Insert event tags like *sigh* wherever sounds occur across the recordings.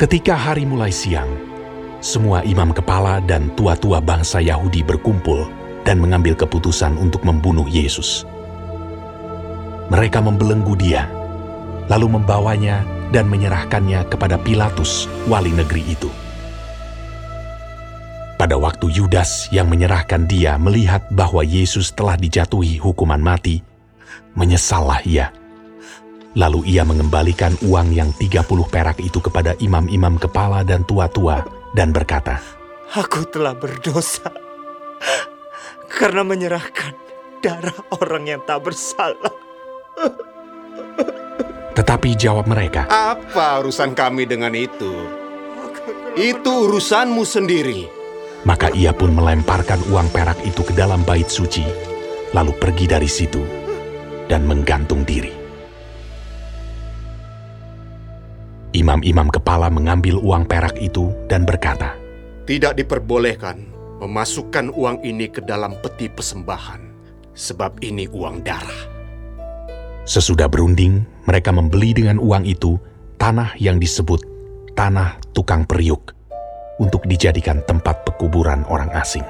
Ketika hari mulai siang, semua imam kepala dan tua-tua bangsa Yahudi berkumpul dan mengambil keputusan untuk membunuh Yesus. Mereka membelenggu dia, lalu membawanya dan menyerahkannya kepada Pilatus, wali negeri itu. Pada waktu Yudas yang menyerahkan dia melihat bahwa Yesus telah dijatuhi hukuman mati, menyesallah ia. Lalu ia mengembalikan uang yang 30 perak itu kepada imam-imam kepala dan tua-tua dan berkata, Aku telah berdosa karena menyerahkan darah orang yang tak bersalah. Tetapi jawab mereka, Apa urusan kami dengan itu? Itu urusanmu sendiri. Maka ia pun melemparkan uang perak itu ke dalam bait suci, lalu pergi dari situ dan menggantung diri. Imam-imam kepala mengambil uang perak itu dan berkata, Tidak diperbolehkan memasukkan uang ini ke dalam peti persembahan, sebab ini uang darah. Sesudah berunding, mereka membeli dengan uang itu tanah yang disebut tanah tukang periuk untuk dijadikan tempat pekuburan orang asing.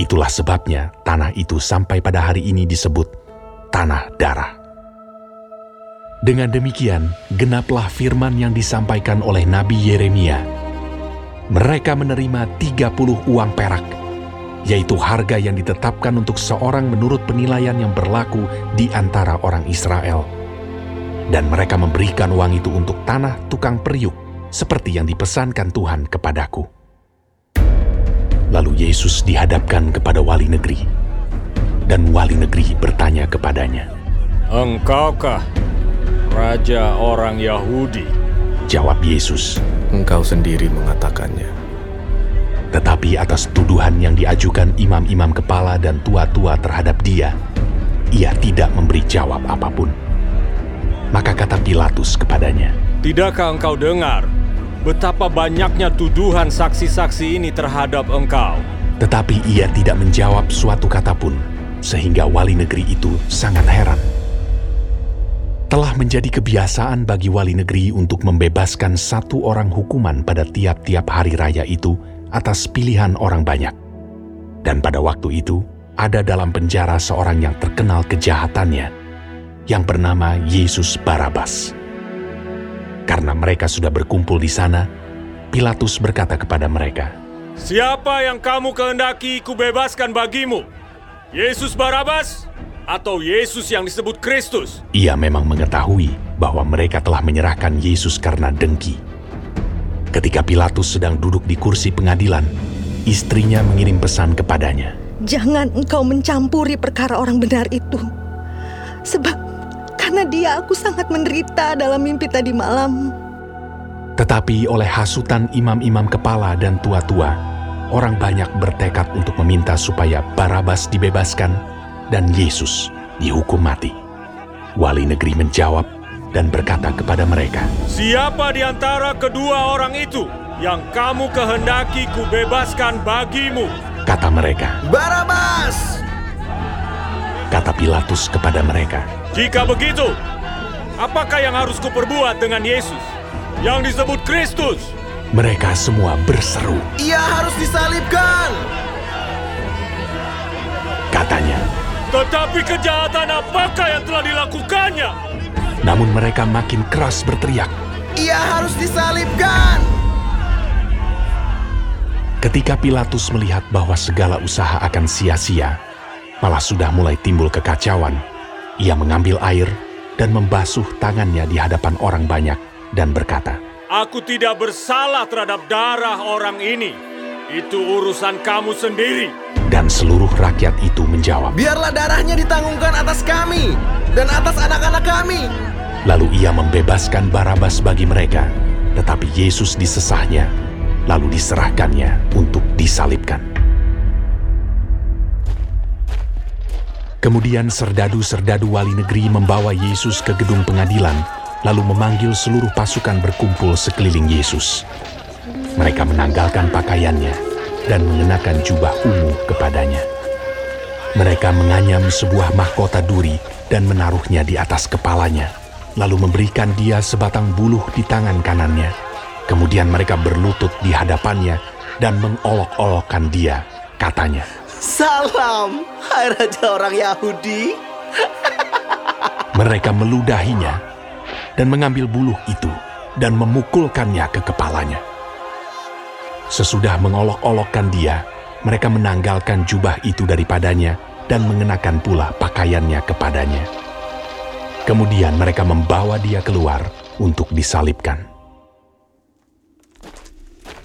Itulah sebabnya tanah itu sampai pada hari ini disebut tanah darah. Dengan demikian, genaplah firman yang disampaikan oleh Nabi Yeremia. Mereka menerima 30 uang perak, yaitu harga yang ditetapkan untuk seorang menurut penilaian yang berlaku di antara orang Israel. Dan mereka memberikan uang itu untuk tanah tukang periuk, seperti yang dipesankan Tuhan kepadaku. Lalu Yesus dihadapkan kepada wali negeri, dan wali negeri bertanya kepadanya, Engkaukah Raja orang Yahudi? Jawab Yesus, Engkau sendiri mengatakannya. tetapi atas tuduhan yang diajukan imam-imam kepala dan tua-tua terhadap dia, ia tidak memberi jawab apa pun. Maka kata Pilatus kepadanya, Tidakkah engkau dengar betapa banyaknya tuduhan saksi-saksi ini terhadap engkau? tetapi ia tidak menjawab suatu kata pun, sehingga wali negeri itu sangat heran. Telah menjadi kebiasaan bagi wali negeri untuk membebaskan satu orang hukuman pada tiap-tiap hari raya itu atas pilihan orang banyak. Dan pada waktu itu, ada dalam penjara seorang yang terkenal kejahatannya, yang bernama Yesus Barabas. Karena mereka sudah berkumpul di sana, Pilatus berkata kepada mereka, Siapa yang kamu kehendaki kubebaskan bagimu? Yesus Barabas atau Yesus yang disebut Kristus? Ia memang mengetahui bahwa mereka telah menyerahkan Yesus karena dengki. Ketika Pilatus sedang duduk di kursi pengadilan, istrinya mengirim pesan kepadanya. Jangan engkau mencampuri perkara orang benar itu. Sebab karena dia aku sangat menderita dalam mimpi tadi malam. Tetapi oleh hasutan imam-imam kepala dan tua-tua, orang banyak bertekad untuk meminta supaya Barabas dibebaskan dan Yesus dihukum mati. Wali negeri menjawab dan berkata kepada mereka, Siapa di antara kedua orang itu yang kamu kehendaki kubebaskan bagimu? kata mereka. Barabas! Kata Pilatus kepada mereka, Jika begitu, apakah yang harus kuperbuat dengan Yesus yang disebut Kristus? mereka semua berseru. Ia harus disalibkan! Katanya, Tetapi kejahatan apakah yang telah dilakukannya? namun mereka makin keras berteriak. Ia harus disalibkan! Ketika Pilatus melihat bahwa segala usaha akan sia-sia, malah sudah mulai timbul kekacauan, ia mengambil air dan membasuh tangannya di hadapan orang banyak dan berkata, Aku tidak bersalah terhadap darah orang ini. Itu urusan kamu sendiri. Dan seluruh rakyat itu menjawab. Biarlah darahnya ditanggungan atas kami dan atas anak-anak kami. Lalu ia membebaskan Barabas bagi mereka, tetapi Yesus disesahnya, lalu diserahkannya untuk disalibkan. Kemudian serdadu-serdadu wali negeri membawa Yesus ke gedung pengadilan, lalu memanggil seluruh pasukan berkumpul sekeliling Yesus. Mereka menanggalkan pakaiannya dan mengenakan jubah ungu kepadanya. Mereka menganyam sebuah mahkota duri dan menaruhnya di atas kepalanya, lalu memberikan dia sebatang buluh di tangan kanannya Kemudian mereka berlutut di hadapannya dan mengolok-olokkan dia, katanya, Salam, hai raja orang Yahudi. Mereka meludahinya dan mengambil buluh itu dan memukulkannya ke kepalanya. Sesudah mengolok-olokkan dia, mereka menanggalkan jubah itu daripadanya dan mengenakan pula pakaiannya kepadanya. Kemudian mereka membawa dia keluar untuk disalibkan.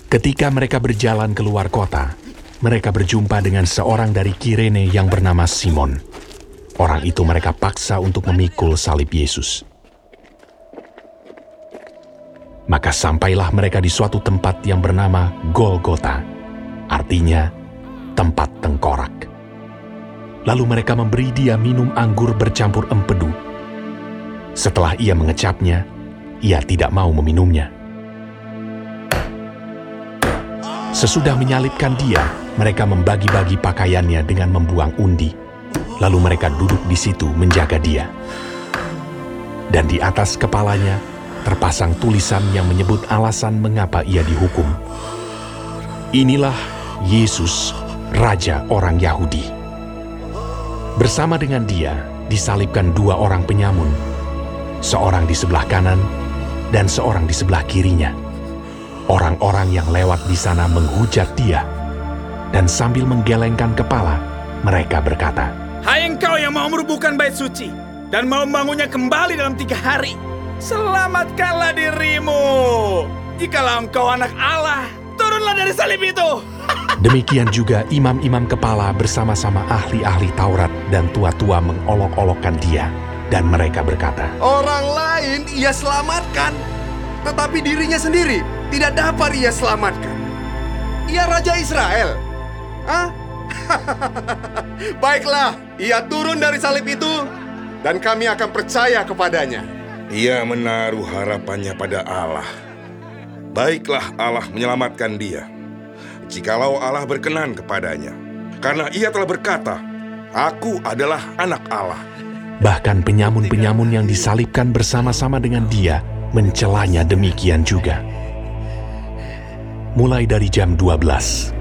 Ketika mereka berjalan keluar kota, mereka berjumpa dengan seorang dari Kirene yang bernama Simon. Orang itu mereka paksa untuk memikul salib Yesus. Maka sampailah mereka di suatu tempat yang bernama Golgota, artinya tempat tengkorak. Lalu mereka memberi dia minum anggur bercampur empedu. Setelah ia mengecapnya, ia tidak mau meminumnya. Sesudah menyalibkan dia, mereka membagi-bagi pakaiannya dengan membuang undi. Lalu mereka duduk di situ menjaga dia. Dan di atas kepalanya terpasang tulisan yang menyebut alasan mengapa ia dihukum. Inilah Yesus, Raja orang Yahudi. Bersama dengan dia disalibkan dua orang penyamun, seorang di sebelah kanan dan seorang di sebelah kirinya. Orang-orang yang lewat di sana menghujat dia, dan sambil menggelengkan kepala, mereka berkata, Hai engkau yang mau merubuhkan bait suci dan mau membangunnya kembali dalam tiga hari, selamatkanlah dirimu. Jikalau engkau anak Allah, turunlah dari salib itu. *laughs* Demikian juga imam-imam kepala bersama-sama ahli-ahli Taurat dan tua-tua mengolok-olokkan dia. Dan mereka berkata, Orang lain ia selamatkan, tetapi dirinya sendiri tidak dapat ia selamatkan. Ia Raja Israel. Hah? *laughs* Baiklah, ia turun dari salib itu dan kami akan percaya kepadanya. Ia menaruh harapannya pada Allah. Baiklah Allah menyelamatkan dia. Jikalau Allah berkenan kepadanya. Karena ia telah berkata, Aku adalah anak Allah. bahkan penyamun-penyamun yang disalibkan bersama-sama dengan dia mencelanya demikian juga. Mulai dari jam 12,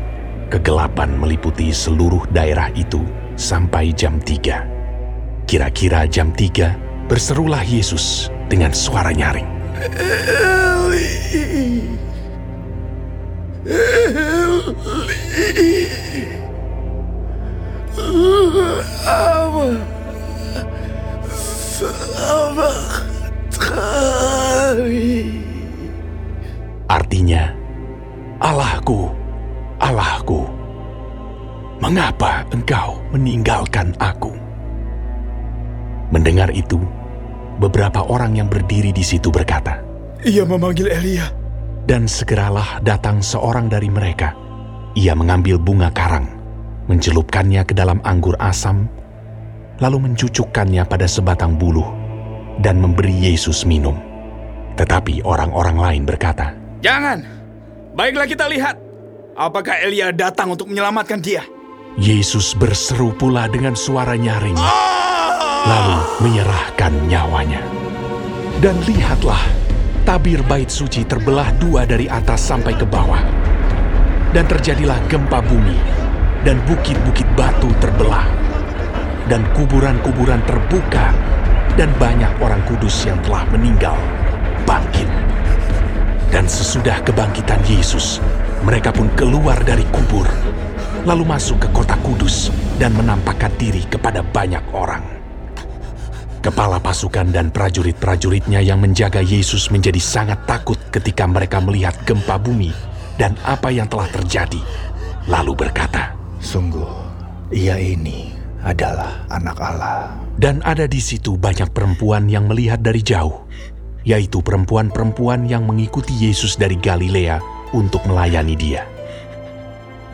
kegelapan meliputi seluruh daerah itu sampai jam 3. Kira-kira jam 3, berserulah Yesus dengan suara nyaring. Artinya, Allahku, Allahku, mengapa engkau meninggalkan aku? Mendengar itu, beberapa orang yang berdiri di situ berkata, Ia memanggil Elia. Dan segeralah datang seorang dari mereka. Ia mengambil bunga karang, mencelupkannya ke dalam anggur asam, lalu mencucukkannya pada sebatang buluh, dan memberi Yesus minum. Tetapi orang-orang lain berkata, Jangan. Baiklah kita lihat. Apakah Elia datang untuk menyelamatkan dia? Yesus berseru pula dengan suara nyaring, lalu menyerahkan nyawanya. Dan lihatlah, tabir bait suci terbelah dua dari atas sampai ke bawah. Dan terjadilah gempa bumi, dan bukit-bukit batu terbelah. Dan kuburan-kuburan terbuka, dan banyak orang kudus yang telah meninggal bangkit. Dan sesudah kebangkitan Yesus, mereka pun keluar dari kubur, lalu masuk ke kota kudus dan menampakkan diri kepada banyak orang. Kepala pasukan dan prajurit-prajuritnya yang menjaga Yesus menjadi sangat takut ketika mereka melihat gempa bumi dan apa yang telah terjadi. Lalu berkata, Sungguh, ia ini adalah anak Allah. Dan ada di situ banyak perempuan yang melihat dari jauh, yaitu perempuan-perempuan yang mengikuti Yesus dari Galilea untuk melayani dia.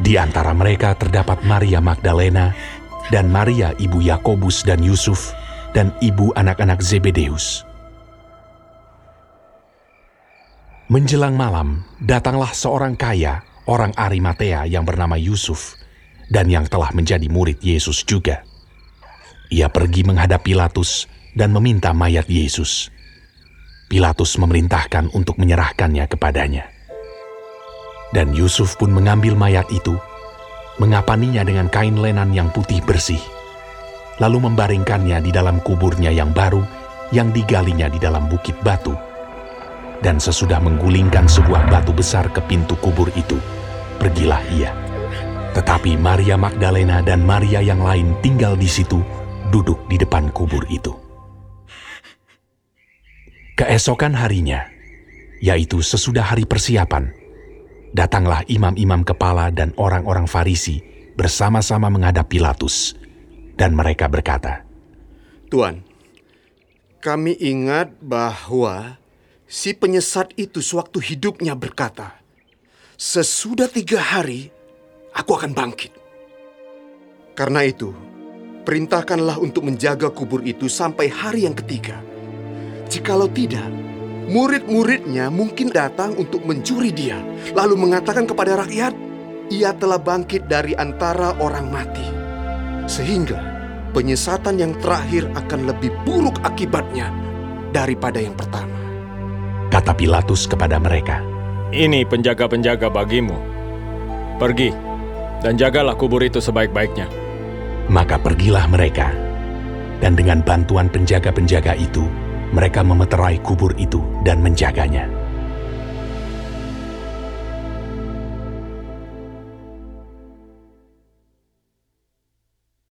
Di antara mereka terdapat Maria Magdalena dan Maria ibu Yakobus dan Yusuf dan ibu anak-anak Zebedeus. Menjelang malam, datanglah seorang kaya, orang Arimatea yang bernama Yusuf, dan yang telah menjadi murid Yesus juga. Ia pergi menghadap Pilatus dan meminta mayat Yesus. Pilatus memerintahkan untuk menyerahkannya kepadanya. Dan Yusuf pun mengambil mayat itu, mengapaninya dengan kain lenan yang putih bersih, lalu membaringkannya di dalam kuburnya yang baru yang digalinya di dalam bukit batu. Dan sesudah menggulingkan sebuah batu besar ke pintu kubur itu, pergilah ia. Tetapi Maria Magdalena dan Maria yang lain tinggal di situ, duduk di depan kubur itu. Keesokan harinya, yaitu sesudah hari persiapan, datanglah imam-imam kepala dan orang-orang Farisi bersama-sama menghadap Pilatus, dan mereka berkata, Tuan, kami ingat bahwa si penyesat itu sewaktu hidupnya berkata, Sesudah tiga hari, aku akan bangkit. Karena itu, perintahkanlah untuk menjaga kubur itu sampai hari yang ketiga. Jikalau tidak, murid-muridnya mungkin datang untuk mencuri dia, lalu mengatakan kepada rakyat, ia telah bangkit dari antara orang mati. Sehingga penyesatan yang terakhir akan lebih buruk akibatnya daripada yang pertama. Kata Pilatus kepada mereka, Ini penjaga-penjaga bagimu. Pergi dan jagalah kubur itu sebaik-baiknya. Maka pergilah mereka, dan dengan bantuan penjaga-penjaga itu, mereka memeterai kubur itu dan menjaganya.